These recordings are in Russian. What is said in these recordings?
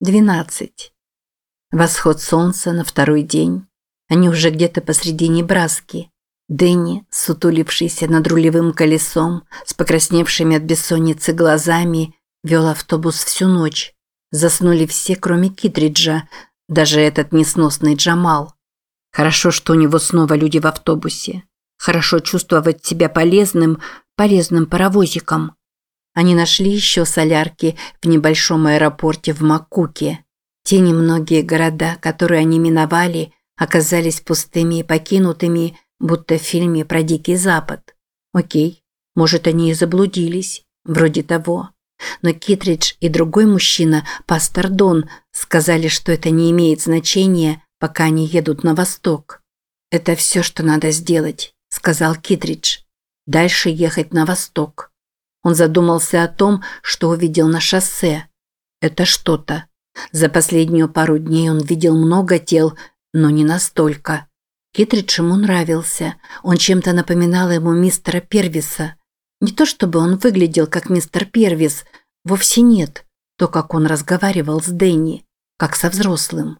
12. Восход солнца на второй день. Они уже где-то посреди Небраски. Дэнни, сутулившийся над рулевым колесом, с покрасневшими от бессонницы глазами, вел автобус всю ночь. Заснули все, кроме Китриджа, даже этот несносный Джамал. Хорошо, что у него снова люди в автобусе. Хорошо чувствовать себя полезным, полезным паровозиком. Они нашли еще солярки в небольшом аэропорте в Макуке. Те немногие города, которые они миновали, оказались пустыми и покинутыми, будто в фильме про Дикий Запад. Окей, может, они и заблудились, вроде того. Но Китридж и другой мужчина, пастор Дон, сказали, что это не имеет значения, пока они едут на восток. «Это все, что надо сделать», – сказал Китридж. «Дальше ехать на восток». Он задумался о том, что увидел на шоссе. Это что-то. За последнюю пару дней он видел много тел, но не настолько. Китридж ему нравился. Он чем-то напоминал ему мистера Первиса. Не то чтобы он выглядел как мистер Первис, вовсе нет. То, как он разговаривал с Дэнни, как со взрослым.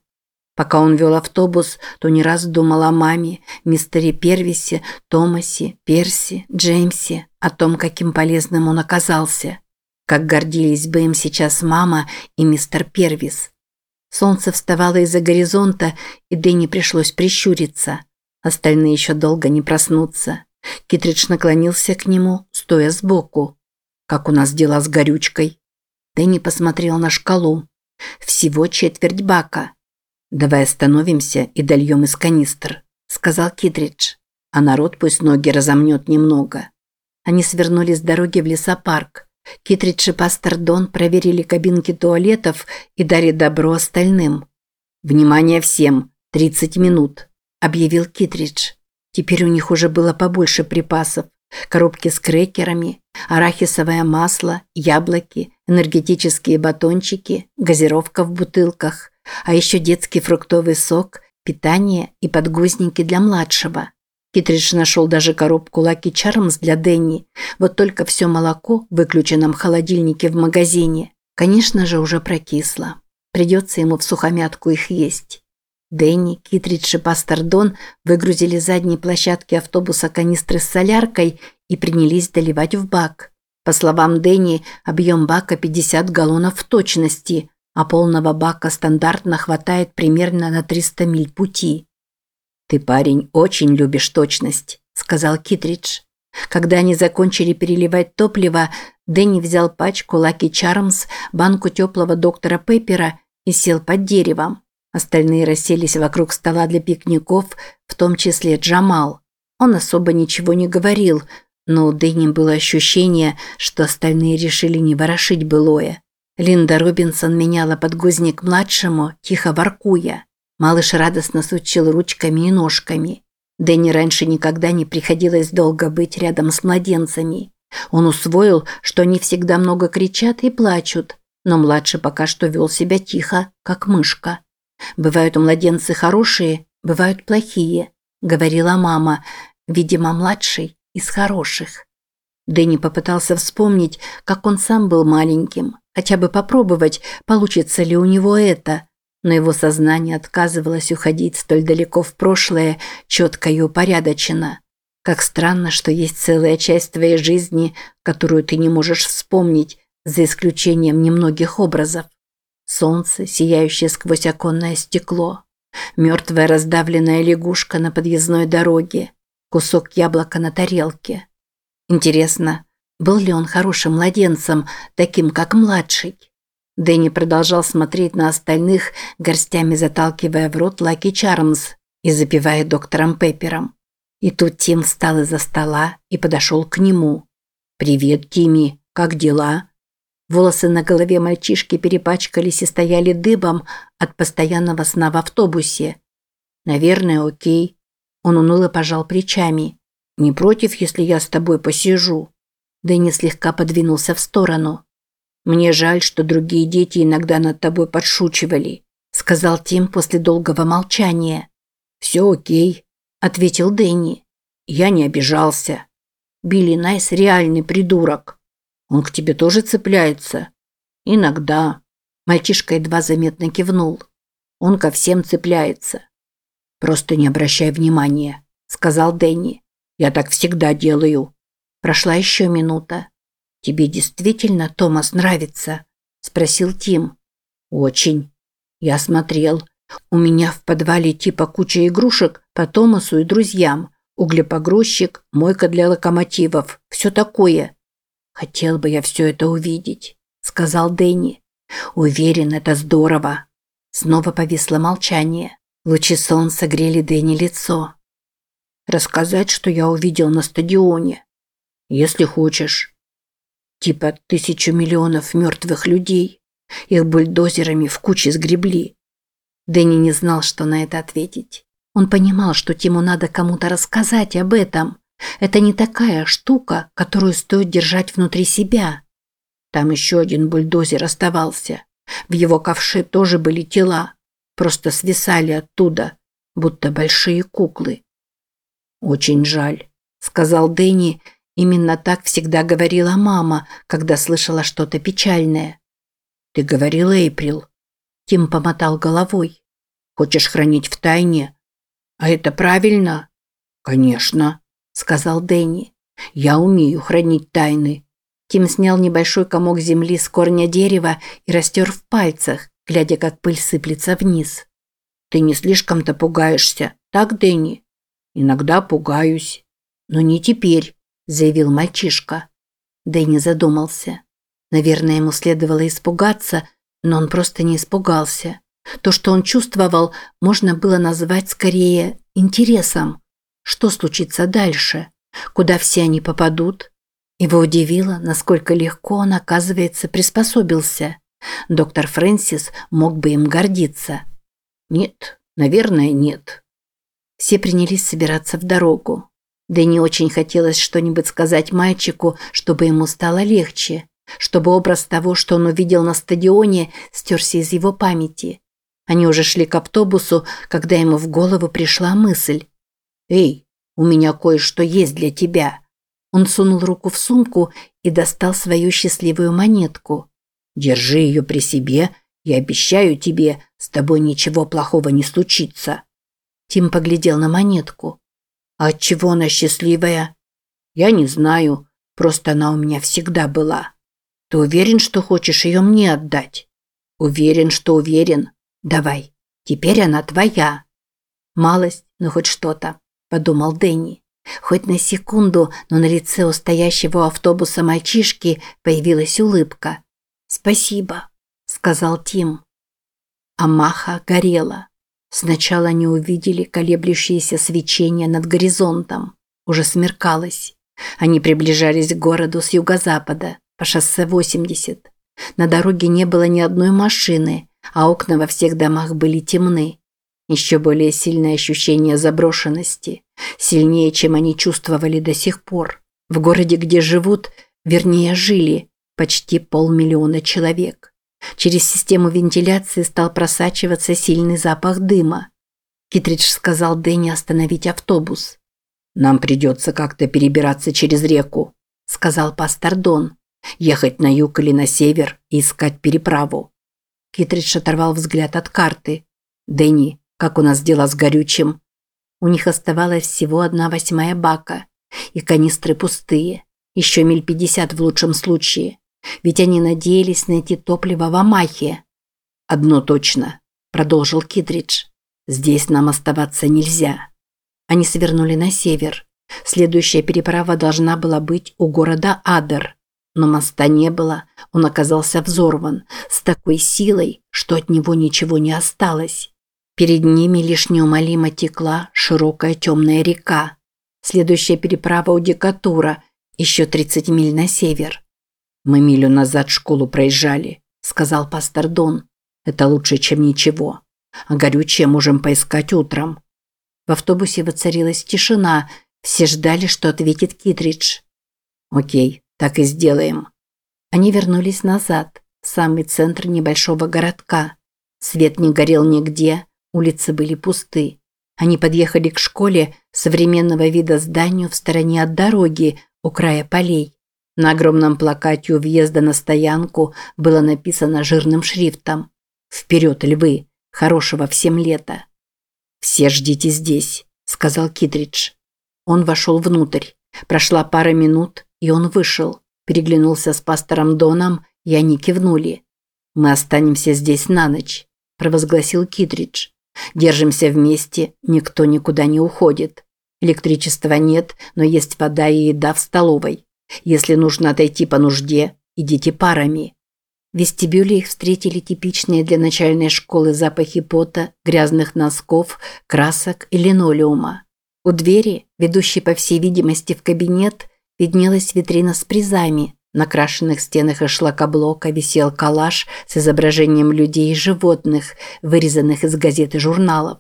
Пока он вел автобус, то не раз думал о маме, мистере Первисе, Томасе, Перси, Джеймсе, о том, каким полезным он оказался. Как гордились бы им сейчас мама и мистер Первис. Солнце вставало из-за горизонта, и Дэнни пришлось прищуриться. Остальные еще долго не проснутся. Китридж наклонился к нему, стоя сбоку. «Как у нас дела с горючкой?» Дэнни посмотрел на шкалу. «Всего четверть бака». «Давай остановимся и дольем из канистр», – сказал Китридж. «А народ пусть ноги разомнет немного». Они свернули с дороги в лесопарк. Китридж и пастор Дон проверили кабинки туалетов и дали добро остальным. «Внимание всем! 30 минут!» – объявил Китридж. Теперь у них уже было побольше припасов. Коробки с крекерами, арахисовое масло, яблоки, энергетические батончики, газировка в бутылках – а еще детский фруктовый сок, питание и подгузники для младшего. Китридж нашел даже коробку Lucky Charms для Дэнни, вот только все молоко в выключенном холодильнике в магазине, конечно же, уже прокисло. Придется ему в сухомятку их есть. Дэнни, Китридж и пастор Дон выгрузили задние площадки автобуса канистры с соляркой и принялись доливать в бак. По словам Дэнни, объем бака 50 галлонов в точности, а полного бака стандартно хватает примерно на 300 миль пути. «Ты, парень, очень любишь точность», – сказал Китридж. Когда они закончили переливать топливо, Дэнни взял пачку Lucky Charms, банку теплого доктора Пеппера и сел под деревом. Остальные расселись вокруг стола для пикников, в том числе Джамал. Он особо ничего не говорил, но у Дэнни было ощущение, что остальные решили не ворошить былое. Линда Робинсон меняла подгузник младшему, тихо воркуя. Малыш радостно сучил ручками и ножками. Дэнни раньше никогда не приходилось долго быть рядом с младенцами. Он усвоил, что они всегда много кричат и плачут, но младший пока что вел себя тихо, как мышка. «Бывают младенцы хорошие, бывают плохие», – говорила мама, видимо, младший из хороших. Дэнни попытался вспомнить, как он сам был маленьким, хотя бы попробовать, получится ли у него это. Но его сознание отказывалось уходить столь далеко в прошлое, четко и упорядоченно. Как странно, что есть целая часть твоей жизни, которую ты не можешь вспомнить, за исключением немногих образов. Солнце, сияющее сквозь оконное стекло. Мертвая раздавленная лягушка на подъездной дороге. Кусок яблока на тарелке. Интересно, был ли он хорошим младенцем, таким как младший? Дэнни продолжал смотреть на остальных, горстями заталкивая в рот Лаки Чармс и запивая доктором Пеппером. И тут Тим встал из-за стола и подошел к нему. «Привет, Тимми, как дела?» Волосы на голове мальчишки перепачкались и стояли дыбом от постоянного сна в автобусе. «Наверное, окей». Он уныло пожал плечами. «Не против, если я с тобой посижу?» Дэнни слегка подвинулся в сторону. «Мне жаль, что другие дети иногда над тобой подшучивали», сказал Тим после долгого молчания. «Все окей», ответил Дэнни. «Я не обижался. Билли Найс реальный придурок. Он к тебе тоже цепляется?» «Иногда. Мальчишка едва заметно кивнул. Он ко всем цепляется. «Просто не обращай внимания», – сказал Дэнни. «Я так всегда делаю». Прошла еще минута. «Тебе действительно Томас нравится?» – спросил Тим. «Очень. Я смотрел. У меня в подвале типа куча игрушек по Томасу и друзьям. Углепогрузчик, мойка для локомотивов. Все такое. Хотел бы я все это увидеть», – сказал Дэнни. «Уверен, это здорово». Снова повисло молчание. Лучи солнца грели Дэнни лицо. «Рассказать, что я увидел на стадионе?» «Если хочешь». «Типа тысячу миллионов мертвых людей. Их бульдозерами в куче сгребли». Дэнни не знал, что на это ответить. Он понимал, что Тиму надо кому-то рассказать об этом. Это не такая штука, которую стоит держать внутри себя. Там еще один бульдозер оставался. В его ковше тоже были тела, просто свисали оттуда, будто большие куклы. «Очень жаль», – сказал Дэнни. Именно так всегда говорила мама, когда слышала что-то печальное. «Ты говорил, Эйприл?» Тим помотал головой. «Хочешь хранить в тайне?» «А это правильно?» «Конечно», – сказал Дэнни. «Я умею хранить тайны. Тим снял небольшой комок земли с корня дерева и растер в пальцах, глядя, как пыль сыплется вниз. «Ты не слишком-то пугаешься, так, Дэнни?» «Иногда пугаюсь». «Но не теперь», – заявил мальчишка. Дэнни задумался. Наверное, ему следовало испугаться, но он просто не испугался. То, что он чувствовал, можно было назвать скорее интересом. Что случится дальше? Куда все они попадут? Его удивило, насколько легко он, оказывается, приспособился. Доктор Фрэнсис мог бы им гордиться. Нет, наверное, нет. Все принялись собираться в дорогу. Да не очень хотелось что-нибудь сказать мальчику, чтобы ему стало легче, чтобы образ того, что он увидел на стадионе, стерся из его памяти. Они уже шли к автобусу, когда ему в голову пришла мысль. «Эй, у меня кое-что есть для тебя». Он сунул руку в сумку и достал свою счастливую монетку. «Держи ее при себе, я обещаю тебе, с тобой ничего плохого не случится». Тим поглядел на монетку. «А от чего она счастливая?» «Я не знаю, просто она у меня всегда была». «Ты уверен, что хочешь ее мне отдать?» «Уверен, что уверен. Давай, теперь она твоя». «Малость, но хоть что-то», – подумал Дэнни. Хоть на секунду, но на лице у стоящего автобуса мальчишки появилась улыбка. «Спасибо», – сказал Тим. Амаха горела. Сначала они увидели колеблющееся свечение над горизонтом. Уже смеркалось. Они приближались к городу с юго-запада, по шоссе 80. На дороге не было ни одной машины, а окна во всех домах были темны. Еще более сильное ощущение заброшенности, сильнее, чем они чувствовали до сих пор. В городе, где живут, вернее жили, почти полмиллиона человек. Через систему вентиляции стал просачиваться сильный запах дыма. Китридж сказал Дэнни остановить автобус. «Нам придется как-то перебираться через реку», – сказал пастор Дон. «Ехать на юг или на север и искать переправу». Китридж оторвал взгляд от карты. «Дэнни, как у нас дела с горючим? У них оставалась всего одна восьмая бака, и канистры пустые, еще миль пятьдесят в лучшем случае, ведь они надеялись найти топливо в Амахе. «Одно точно», – продолжил Китридж. «Здесь нам оставаться нельзя». Они свернули на север. Следующая переправа должна была быть у города Адер. Но моста не было, он оказался взорван с такой силой, что от него ничего не осталось. Перед ними лишь неумолимо текла широкая темная река. Следующая переправа у Декатура, еще 30 миль на север. «Мы милю назад школу проезжали», – сказал пастор Дон. «Это лучше, чем ничего. А горючее можем поискать утром». В автобусе воцарилась тишина. Все ждали, что ответит Китридж. «Окей, так и сделаем». Они вернулись назад, в самый центр небольшого городка. Свет не горел нигде, Улицы были пусты. Они подъехали к школе современного вида зданию в стороне от дороги, у края полей. На огромном плакате у въезда на стоянку было написано жирным шрифтом «Вперед, львы! Хорошего всем лета!» «Все ждите здесь», – сказал Китридж. Он вошел внутрь. Прошла пара минут, и он вышел. Переглянулся с пастором Доном, и они кивнули. «Мы останемся здесь на ночь», – провозгласил Китридж. «Держимся вместе, никто никуда не уходит. Электричества нет, но есть вода и еда в столовой. Если нужно отойти по нужде, идите парами». В вестибюле их встретили типичные для начальной школы запахи пота, грязных носков, красок и линолеума. У двери, ведущей по всей видимости в кабинет, виднелась витрина с призами. На крашенных стенах из шлакоблока висел коллаж с изображением людей и животных, вырезанных из газет и журналов.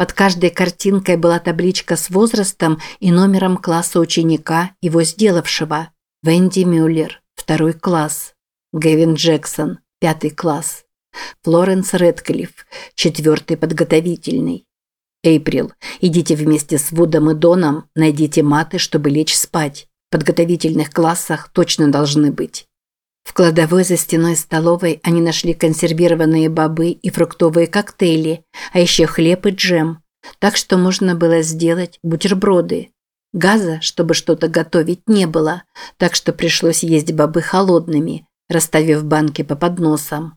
Под каждой картинкой была табличка с возрастом и номером класса ученика, его сделавшего. Венди Мюллер, второй класс. Гэвин Джексон, пятый класс. Флоренс Редклифф, четвертый подготовительный. Эйприл, идите вместе с Вудом и Доном, найдите маты, чтобы лечь спать. В подготовительных классах точно должны быть. В кладовой за стеной столовой они нашли консервированные бобы и фруктовые коктейли, а еще хлеб и джем. Так что можно было сделать бутерброды. Газа, чтобы что-то готовить, не было, так что пришлось есть бобы холодными, расставив банки по подносам.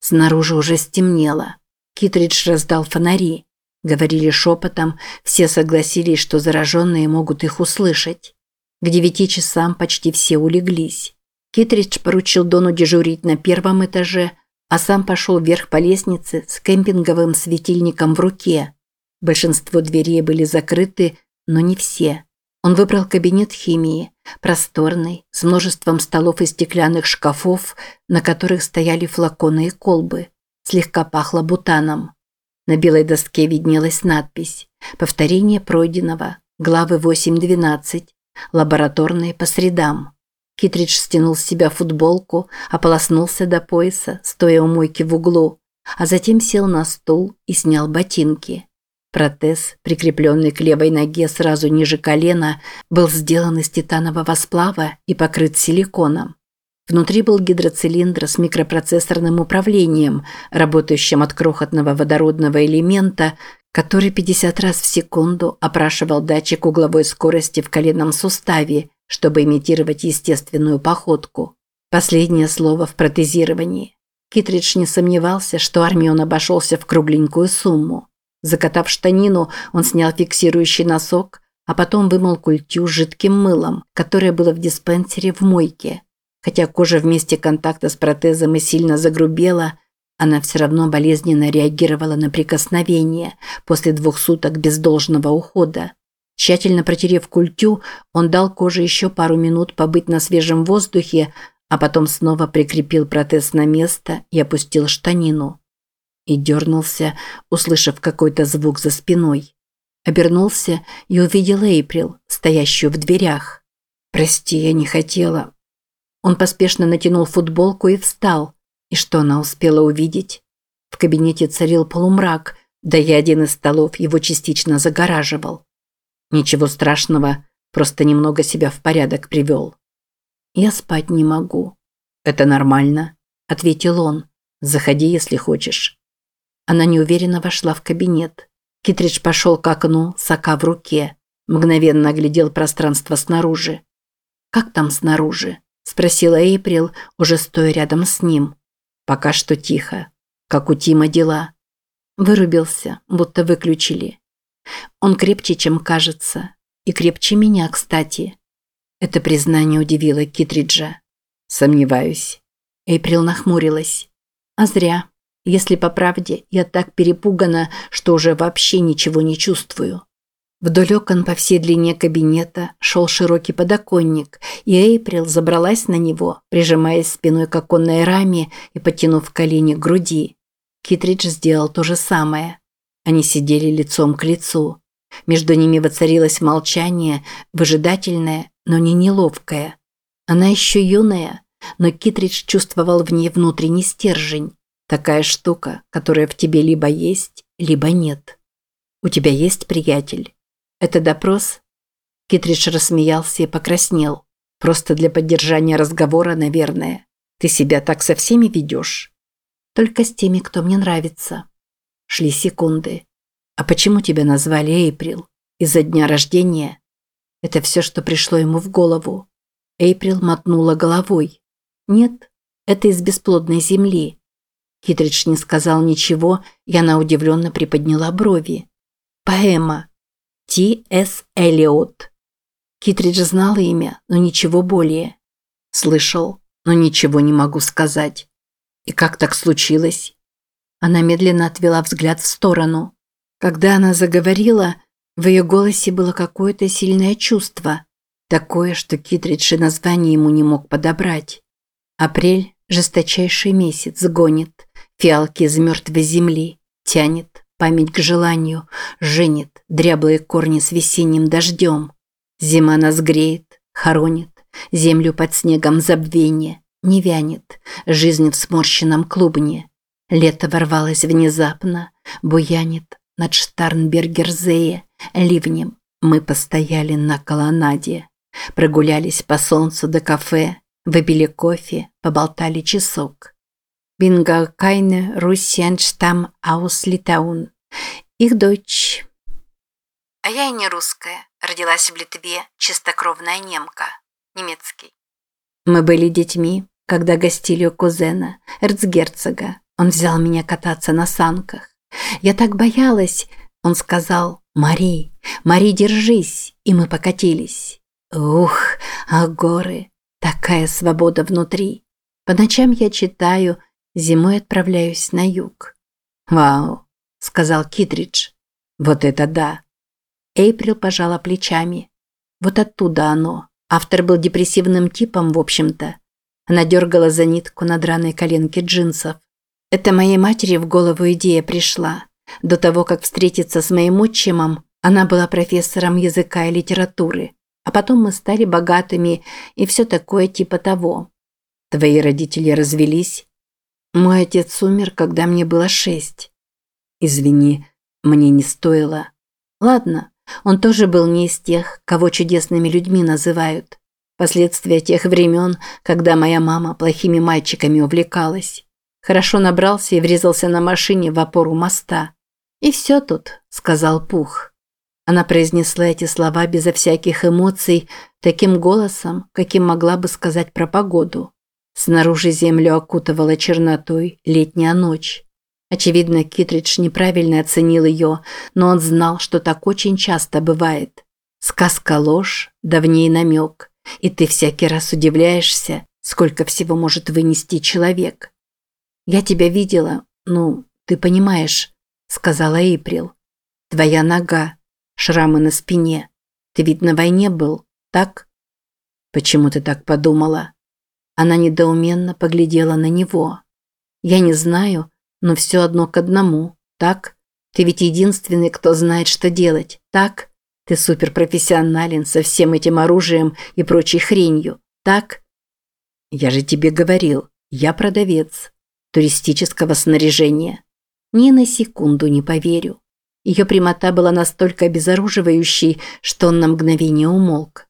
Снаружи уже стемнело. Китридж раздал фонари. Говорили шепотом, все согласились, что зараженные могут их услышать. К девяти часам почти все улеглись. Китридж поручил Дону дежурить на первом этаже, а сам пошел вверх по лестнице с кемпинговым светильником в руке. Большинство дверей были закрыты, но не все. Он выбрал кабинет химии, просторный, с множеством столов и стеклянных шкафов, на которых стояли флаконы и колбы. Слегка пахло бутаном. На белой доске виднелась надпись «Повторение пройденного. Главы 8-12. Лабораторные по средам». Китридж стянул с себя футболку, ополоснулся до пояса, стоя у мойки в углу, а затем сел на стул и снял ботинки. Протез, прикрепленный к левой ноге сразу ниже колена, был сделан из титанового сплава и покрыт силиконом. Внутри был гидроцилиндр с микропроцессорным управлением, работающим от крохотного водородного элемента, который 50 раз в секунду опрашивал датчик угловой скорости в коленном суставе, чтобы имитировать естественную походку. Последнее слово в протезировании. Китридж не сомневался, что Армион обошелся в кругленькую сумму. Закатав штанину, он снял фиксирующий носок, а потом вымыл культю жидким мылом, которое было в диспенсере в мойке. Хотя кожа в месте контакта с протезом и сильно загрубела, она все равно болезненно реагировала на прикосновение после двух суток без должного ухода. Тщательно протерев культю, он дал коже еще пару минут побыть на свежем воздухе, а потом снова прикрепил протез на место и опустил штанину и дернулся, услышав какой-то звук за спиной. Обернулся и увидел Эйприл, стоящую в дверях. «Прости, я не хотела». Он поспешно натянул футболку и встал. И что она успела увидеть? В кабинете царил полумрак, да и один из столов его частично загораживал. Ничего страшного, просто немного себя в порядок привел. «Я спать не могу». «Это нормально», – ответил он. «Заходи, если хочешь». Она неуверенно вошла в кабинет. Китридж пошел к окну, сока в руке. Мгновенно оглядел пространство снаружи. «Как там снаружи?» – спросила Эйприл, уже стоя рядом с ним. «Пока что тихо. Как у Тима дела?» Вырубился, будто выключили. Он крепче, чем кажется. И крепче меня, кстати. Это признание удивило Китриджа. Сомневаюсь. Эйприл нахмурилась. А зря. Если по правде, я так перепугана, что уже вообще ничего не чувствую. Вдоль окон по всей длине кабинета шел широкий подоконник, и Эйприл забралась на него, прижимаясь спиной к оконной раме и подтянув колени к груди. Китридж сделал то же самое. Они сидели лицом к лицу. Между ними воцарилось молчание, выжидательное, но не неловкое. Она еще юная, но Китридж чувствовал в ней внутренний стержень. Такая штука, которая в тебе либо есть, либо нет. У тебя есть приятель? Это допрос? Китридж рассмеялся и покраснел. Просто для поддержания разговора, наверное. Ты себя так со всеми ведешь? Только с теми, кто мне нравится. Шли секунды. А почему тебя назвали Эйприл? Из-за дня рождения? Это все, что пришло ему в голову. Эйприл мотнула головой. Нет, это из бесплодной земли. Китридж не сказал ничего, и она удивленно приподняла брови. Поэма. Т. С. Элиот. Китридж знал имя, но ничего более. Слышал, но ничего не могу сказать. И как так случилось? Она медленно отвела взгляд в сторону. Когда она заговорила, в ее голосе было какое-то сильное чувство. Такое, что Китридж и название ему не мог подобрать. Апрель – жесточайший месяц, гонит. Фиалки из мертвой земли. Тянет память к желанию. Женит дряблые корни с весенним дождем. Зима нас греет, хоронит. Землю под снегом забвение не вянет, жизнь в сморщенном клубне. Лето ворвалось внезапно, буянит над Штарнбергерзее, ливнем. Мы постояли на колоннаде, прогулялись по солнцу до кафе, выпили кофе, поболтали часок. Бинга Кайне Руссианштам Аус Литаун. Их дочь. А я и не русская, родилась в Литве, чистокровная немка. Немецкий. Мы были детьми, когда гостили у кузена, эрцгерцога. Он взял меня кататься на санках. Я так боялась. Он сказал «Мари, Мари, держись!» И мы покатились. Ух, а горы! Такая свобода внутри. По ночам я читаю, зимой отправляюсь на юг. «Вау!» – сказал Китридж. «Вот это да!» Эйприл пожала плечами. «Вот оттуда оно. Автор был депрессивным типом, в общем-то. Она дергала за нитку на драной коленке джинсов. Это моей матери в голову идея пришла. До того, как встретиться с моим отчимом, она была профессором языка и литературы. А потом мы стали богатыми и все такое типа того. Твои родители развелись? Мой отец умер, когда мне было шесть. Извини, мне не стоило. Ладно, он тоже был не из тех, кого чудесными людьми называют. Последствия тех времен, когда моя мама плохими мальчиками увлекалась. Хорошо набрался и врезался на машине в опору моста. «И все тут», – сказал Пух. Она произнесла эти слова безо всяких эмоций, таким голосом, каким могла бы сказать про погоду. Снаружи землю окутывала чернотой летняя ночь. Очевидно, Китридж неправильно оценил ее, но он знал, что так очень часто бывает. Сказка ложь, давней намек – и ты всякий раз удивляешься, сколько всего может вынести человек. Я тебя видела, ну, ты понимаешь, сказала Эйприл. Твоя нога, шрамы на спине. Ты ведь на войне был, так? Почему ты так подумала? Она недоуменно поглядела на него. Я не знаю, но все одно к одному, так? Ты ведь единственный, кто знает, что делать, так? Ты суперпрофессионален со всем этим оружием и прочей хренью, так? Я же тебе говорил, я продавец туристического снаряжения. Ни на секунду не поверю. Ее прямота была настолько обезоруживающей, что он на мгновение умолк.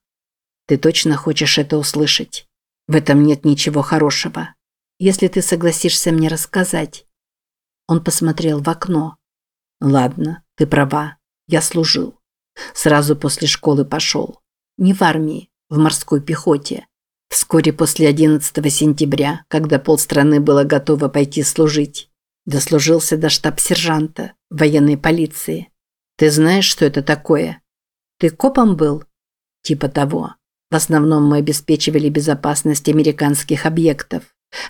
Ты точно хочешь это услышать? В этом нет ничего хорошего. Если ты согласишься мне рассказать. Он посмотрел в окно. Ладно, ты права. Я служил. Сразу после школы пошел. Не в армии, в морской пехоте. Вскоре после 11 сентября, когда полстраны было готово пойти служить, дослужился до штаб-сержанта военной полиции. Ты знаешь, что это такое? Ты копом был? Типа того. В основном мы обеспечивали безопасность американских объектов,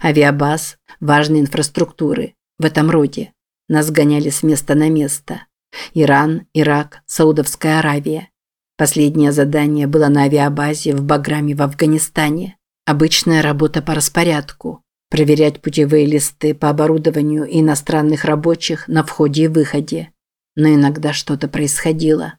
авиабаз, важной инфраструктуры. В этом роде. Нас гоняли с места на место. Иран, Ирак, Саудовская Аравия. Последнее задание было на авиабазе в Баграме в Афганистане. Обычная работа по распорядку. Проверять путевые листы по оборудованию иностранных рабочих на входе и выходе. Но иногда что-то происходило.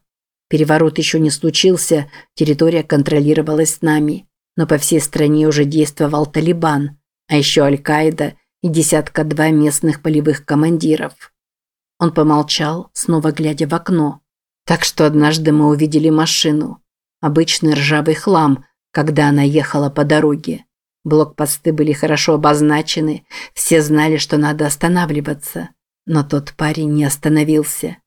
Переворот еще не случился, территория контролировалась нами. Но по всей стране уже действовал Талибан, а еще Аль-Каида и десятка-два местных полевых командиров. Он помолчал, снова глядя в окно. Так что однажды мы увидели машину. Обычный ржавый хлам, когда она ехала по дороге. Блокпосты были хорошо обозначены, все знали, что надо останавливаться. Но тот парень не остановился.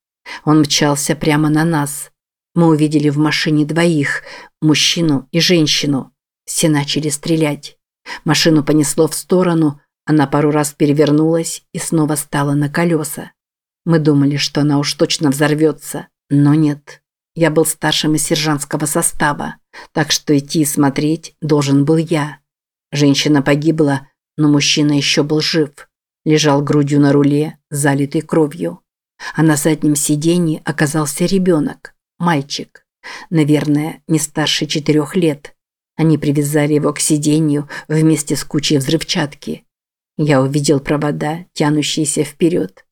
Он мчался прямо на нас. Мы увидели в машине двоих, мужчину и женщину. Все начали стрелять. Машину понесло в сторону, она пару раз перевернулась и снова стала на колеса. Мы думали, что она уж точно взорвется, но нет. Я был старшим из сержантского состава, так что идти и смотреть должен был я. Женщина погибла, но мужчина еще был жив. Лежал грудью на руле, залитый кровью. А на заднем сиденье оказался ребенок, мальчик. Наверное, не старше четырех лет. Они привязали его к сиденью вместе с кучей взрывчатки. Я увидел провода, тянущиеся вперед.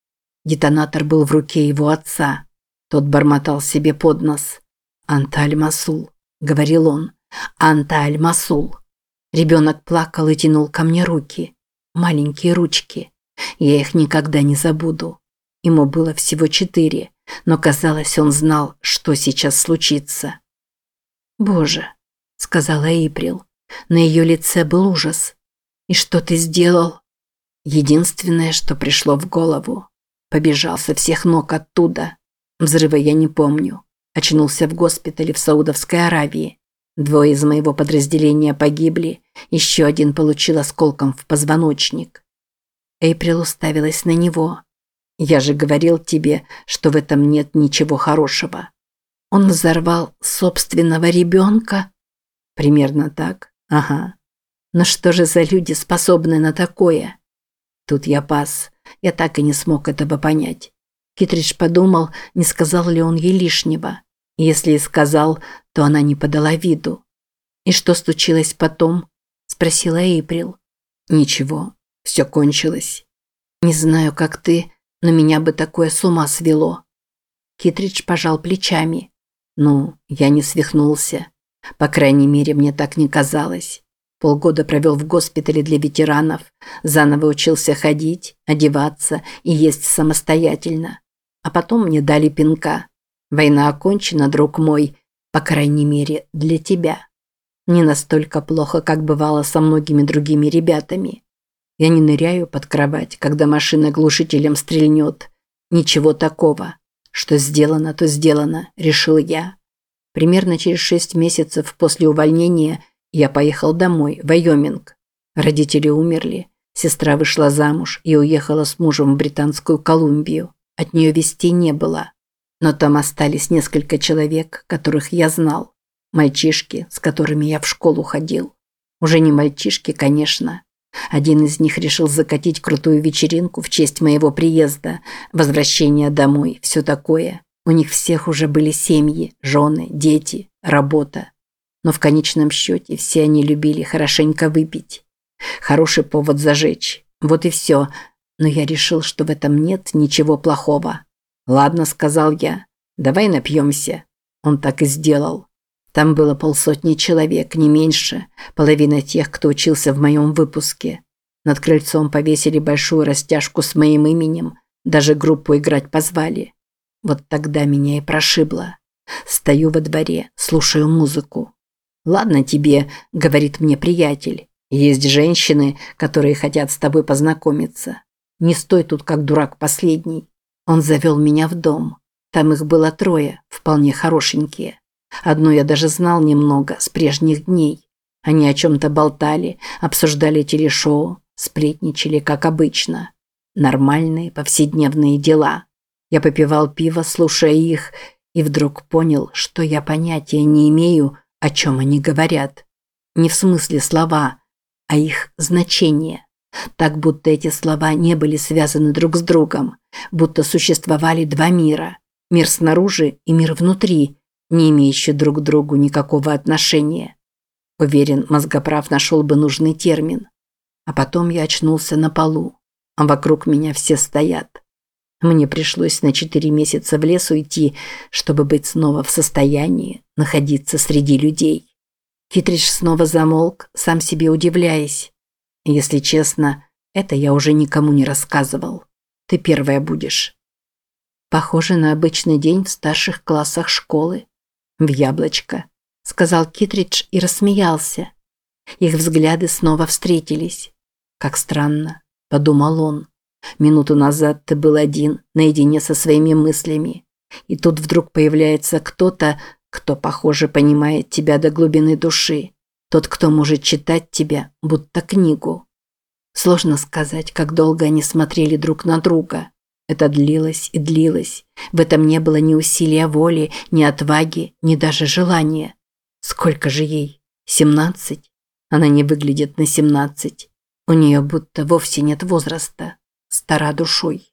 Детонатор был в руке его отца. Тот бормотал себе под нос. «Анталь-Масул», — говорил он. «Анталь-Масул». Ребенок плакал и тянул ко мне руки. Маленькие ручки. Я их никогда не забуду. Ему было всего четыре, но казалось, он знал, что сейчас случится. «Боже», — сказала Эйприл. На ее лице был ужас. «И что ты сделал?» Единственное, что пришло в голову. Побежал со всех ног оттуда. Взрыва я не помню. Очнулся в госпитале в Саудовской Аравии. Двое из моего подразделения погибли, еще один получил осколком в позвоночник. Эйприл уставилась на него. «Я же говорил тебе, что в этом нет ничего хорошего». Он взорвал собственного ребенка? Примерно так. Ага. Но что же за люди способны на такое? Тут я пас. Я так и не смог этого понять. Китридж подумал, не сказал ли он ей лишнего. Если и сказал, то она не подала виду. «И что случилось потом?» – спросила Эйприл. «Ничего, все кончилось. Не знаю, как ты, но меня бы такое с ума свело». Китридж пожал плечами. «Ну, я не свихнулся. По крайней мере, мне так не казалось. Полгода провел в госпитале для ветеранов, заново учился ходить, одеваться и есть самостоятельно. А потом мне дали пинка. Война окончена, друг мой, по крайней мере, для тебя. Не настолько плохо, как бывало со многими другими ребятами. Я не ныряю под кровать, когда машина глушителем стрельнет. Ничего такого. Что сделано, то сделано, решил я. Примерно через шесть месяцев после увольнения я поехал домой, в Вайоминг. Родители умерли. Сестра вышла замуж и уехала с мужем в Британскую Колумбию. От нее вестей не было. Но там остались несколько человек, которых я знал. Мальчишки, с которыми я в школу ходил. Уже не мальчишки, конечно. Один из них решил закатить крутую вечеринку в честь моего приезда, возвращения домой, все такое. У них всех уже были семьи, жены, дети, работа. Но в конечном счете все они любили хорошенько выпить. Хороший повод зажечь. Вот и все. Но я решил, что в этом нет ничего плохого. «Ладно», – сказал я, – «давай напьемся». Он так и сделал. Там было полсотни человек, не меньше, половина тех, кто учился в моем выпуске. Над крыльцом повесили большую растяжку с моим именем, даже группу играть позвали. Вот тогда меня и прошибло. Стою во дворе, слушаю музыку. «Ладно тебе», – говорит мне приятель. «Есть женщины, которые хотят с тобой познакомиться. Не стой тут, как дурак последний. Он завел меня в дом. Там их было трое, вполне хорошенькие. Одну я даже знал немного, с прежних дней. Они о чем-то болтали, обсуждали телешоу, сплетничали, как обычно. Нормальные повседневные дела. Я попивал пиво, слушая их, и вдруг понял, что я понятия не имею, о чем они говорят. Не в смысле слова, а их значение. Так будто эти слова не были связаны друг с другом, будто существовали два мира. Мир снаружи и мир внутри, не имеющие друг к другу никакого отношения. Уверен, мозгоправ нашел бы нужный термин. А потом я очнулся на полу, а вокруг меня все стоят. Мне пришлось на четыре месяца в лес уйти, чтобы быть снова в состоянии находиться среди людей. Китридж снова замолк, сам себе удивляясь. Если честно, это я уже никому не рассказывал. Ты первая будешь. Похоже на обычный день в старших классах школы. В яблочко, сказал Китридж и рассмеялся. Их взгляды снова встретились. «Как странно», – подумал он. «Минуту назад ты был один, наедине со своими мыслями. И тут вдруг появляется кто-то, кто, похоже, понимает тебя до глубины души. Тот, кто может читать тебя, будто книгу. Сложно сказать, как долго они смотрели друг на друга. Это длилось и длилось. В этом не было ни усилия воли, ни отваги, ни даже желания. Сколько же ей? Семнадцать? Она не выглядит на семнадцать. У нее будто вовсе нет возраста. Стара душой.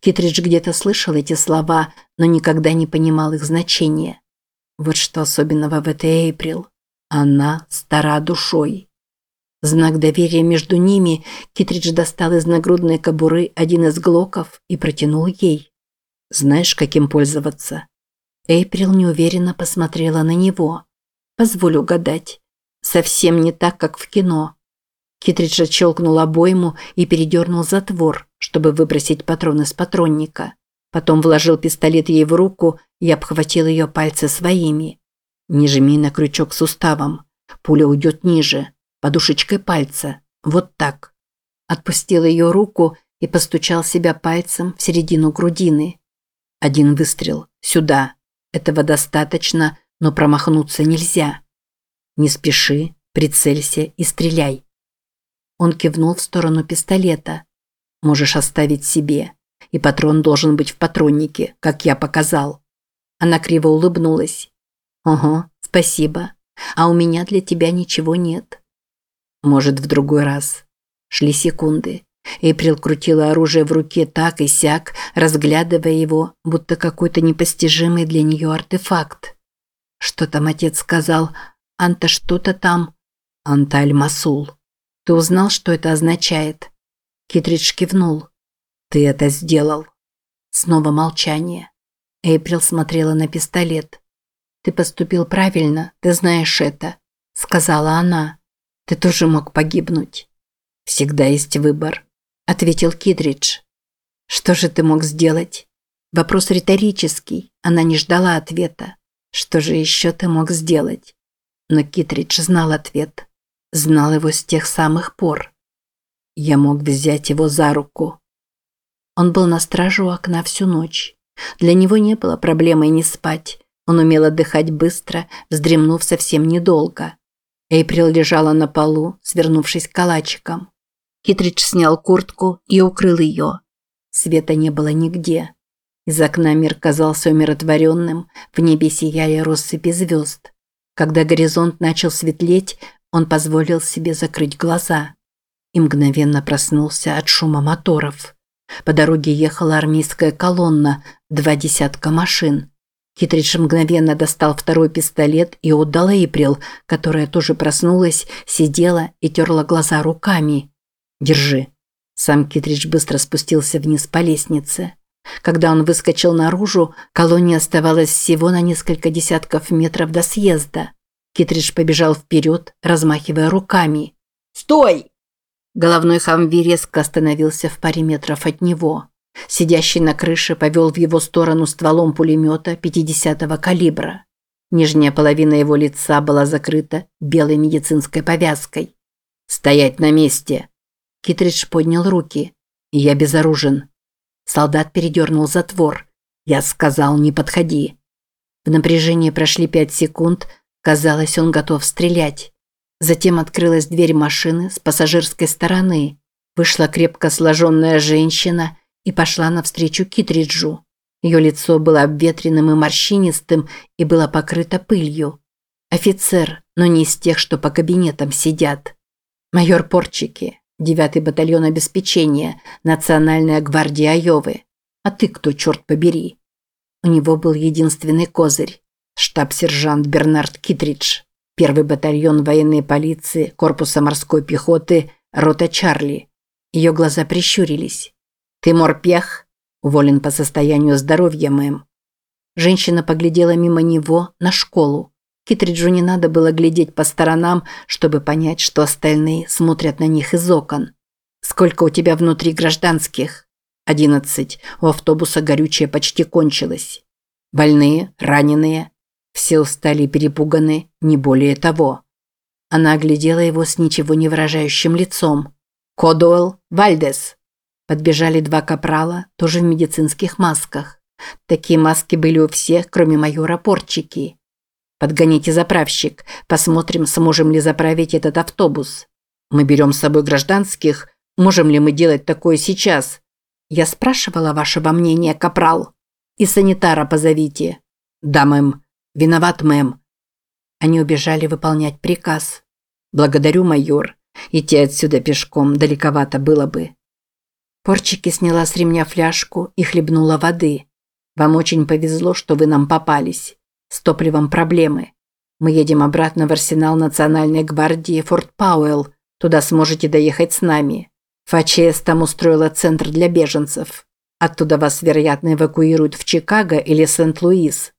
Китридж где-то слышал эти слова, но никогда не понимал их значения. Вот что особенного в этой Эйприл. Она стара душой. знак доверия между ними Китридж достал из нагрудной кобуры один из глоков и протянул ей. «Знаешь, каким пользоваться?» Эйприл неуверенно посмотрела на него. «Позволь угадать. Совсем не так, как в кино». Китридж отщелкнул обойму и передернул затвор, чтобы выбросить патрон из патронника. Потом вложил пистолет ей в руку и обхватил ее пальцы своими. Не жми на крючок суставом. Пуля уйдет ниже, подушечкой пальца. Вот так. Отпустил ее руку и постучал себя пальцем в середину грудины. Один выстрел. Сюда. Этого достаточно, но промахнуться нельзя. Не спеши, прицелься и стреляй. Он кивнул в сторону пистолета. Можешь оставить себе. И патрон должен быть в патроннике, как я показал. Она криво улыбнулась. «Ого, спасибо. А у меня для тебя ничего нет». «Может, в другой раз». Шли секунды. Эйприл крутила оружие в руке так и сяк, разглядывая его, будто какой-то непостижимый для нее артефакт. «Что там отец сказал? Анта что-то там?» «Анта Аль-Масул». «Ты узнал, что это означает?» Китридж кивнул. «Ты это сделал». Снова молчание. Эйприл смотрела на пистолет. «Ты поступил правильно, ты знаешь это», – сказала она. «Ты тоже мог погибнуть». «Всегда есть выбор», – ответил Кидридж. «Что же ты мог сделать?» Вопрос риторический, она не ждала ответа. «Что же еще ты мог сделать?» Но Китридж знал ответ. Знал его с тех самых пор. Я мог взять его за руку. Он был на страже у окна всю ночь. Для него не было проблемой не спать. Он умел отдыхать быстро, вздремнув совсем недолго. Эйприл лежала на полу, свернувшись калачиком. Китридж снял куртку и укрыл ее. Света не было нигде. Из окна мир казался умиротворенным, в небе сияли россыпи звезд. Когда горизонт начал светлеть, он позволил себе закрыть глаза и мгновенно проснулся от шума моторов. По дороге ехала армейская колонна, два десятка машин. Китридж мгновенно достал второй пистолет и отдал Эйприл, которая тоже проснулась, сидела и терла глаза руками. «Держи». Сам Китридж быстро спустился вниз по лестнице. Когда он выскочил наружу, колония оставалась всего на несколько десятков метров до съезда. Китридж побежал вперед, размахивая руками. «Стой!» Головной хамви резко остановился в паре метров от него. Сидящий на крыше повел в его сторону стволом пулемета 50-го калибра. Нижняя половина его лица была закрыта белой медицинской повязкой. «Стоять на месте!» Китридж поднял руки. «Я безоружен». Солдат передернул затвор. «Я сказал, не подходи». В напряжении прошли пять секунд. Казалось, он готов стрелять. Затем открылась дверь машины с пассажирской стороны. Вышла крепко сложенная женщина и пошла навстречу Китриджу. Ее лицо было обветренным и морщинистым и было покрыто пылью. Офицер, но не из тех, что по кабинетам сидят. Майор Порчики, девятый батальон обеспечения, Национальная гвардия Айовы. А ты кто, черт побери? У него был единственный козырь. Штаб-сержант Бернард Китридж. Первый батальон военной полиции Корпуса морской пехоты, рота Чарли. Ее глаза прищурились. «Ты морпех?» «Уволен по состоянию здоровья, мэм». Женщина поглядела мимо него на школу. Китриджу не надо было глядеть по сторонам, чтобы понять, что остальные смотрят на них из окон. «Сколько у тебя внутри гражданских?» «Одиннадцать. У автобуса горючее почти кончилось». «Больные? Раненые?» Все устали и перепуганы, не более того. Она оглядела его с ничего не выражающим лицом. «Кодуэлл, Вальдес!» Подбежали два капрала, тоже в медицинских масках. Такие маски были у всех, кроме майора Порчики. «Подгоните заправщик. Посмотрим, сможем ли заправить этот автобус. Мы берем с собой гражданских. Можем ли мы делать такое сейчас?» «Я спрашивала вашего мнения, капрал. И санитара позовите». «Да, мэм. Виноват, мэм». Они убежали выполнять приказ. «Благодарю, майор. Идти отсюда пешком далековато было бы». Порчики сняла с ремня фляжку и хлебнула воды. «Вам очень повезло, что вы нам попались. С топливом проблемы. Мы едем обратно в арсенал Национальной гвардии Форт Пауэлл. Туда сможете доехать с нами. ФАЧС там устроила центр для беженцев. Оттуда вас, вероятно, эвакуируют в Чикаго или Сент-Луис.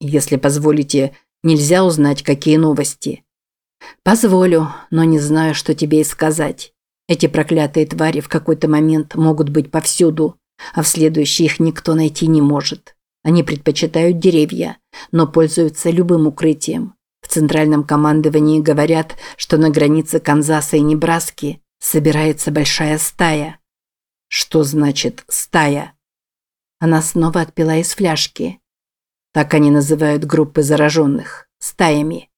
Если позволите, нельзя узнать, какие новости. Позволю, но не знаю, что тебе и сказать. Эти проклятые твари в какой-то момент могут быть повсюду, а в следующий их никто найти не может. Они предпочитают деревья, но пользуются любым укрытием. В центральном командовании говорят, что на границе Канзаса и Небраски собирается большая стая. Что значит «стая»? Она снова отпила из фляжки. Так они называют группы зараженных – стаями.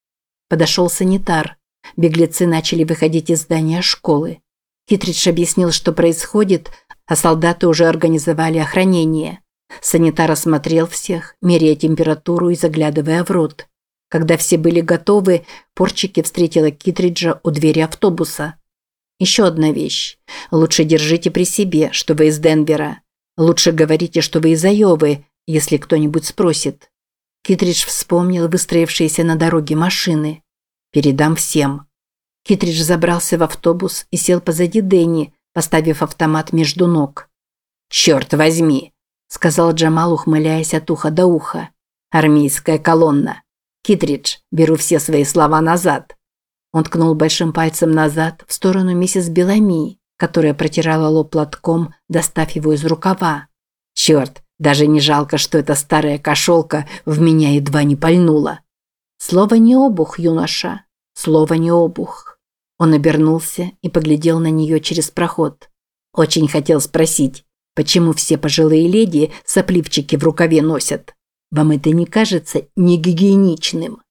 Подошел санитар. Беглецы начали выходить из здания школы. Китридж объяснил, что происходит, а солдаты уже организовали охранение. Санитар осмотрел всех, меряя температуру и заглядывая в рот. Когда все были готовы, Порчики встретила Китриджа у двери автобуса. Еще одна вещь. Лучше держите при себе, что вы из Денвера. Лучше говорите, что вы из Айовы, если кто-нибудь спросит. Китридж вспомнил выстроившиеся на дороге машины. Передам всем. Китридж забрался в автобус и сел позади Дэнни, поставив автомат между ног. «Черт возьми!» – сказал Джамал, ухмыляясь от уха до уха. «Армейская колонна. Китридж, беру все свои слова назад». Он ткнул большим пальцем назад в сторону миссис Белами, которая протирала лоб платком, достав его из рукава. «Черт, даже не жалко, что эта старая кошелка в меня едва не пальнула». «Слово не обух, юноша. Слово не обух». Он обернулся и поглядел на нее через проход. Очень хотел спросить, почему все пожилые леди сопливчики в рукаве носят. Вам это не кажется негигиеничным?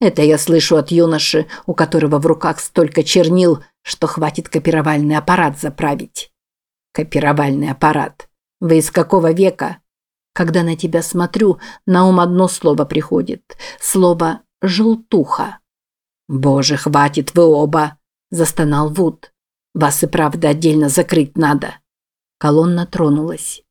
Это я слышу от юноши, у которого в руках столько чернил, что хватит копировальный аппарат заправить. Копировальный аппарат. Вы из какого века? Когда на тебя смотрю, на ум одно слово приходит. Слово «желтуха». «Боже, хватит вы оба!» – застонал Вуд. «Вас и правда отдельно закрыть надо». Колонна тронулась.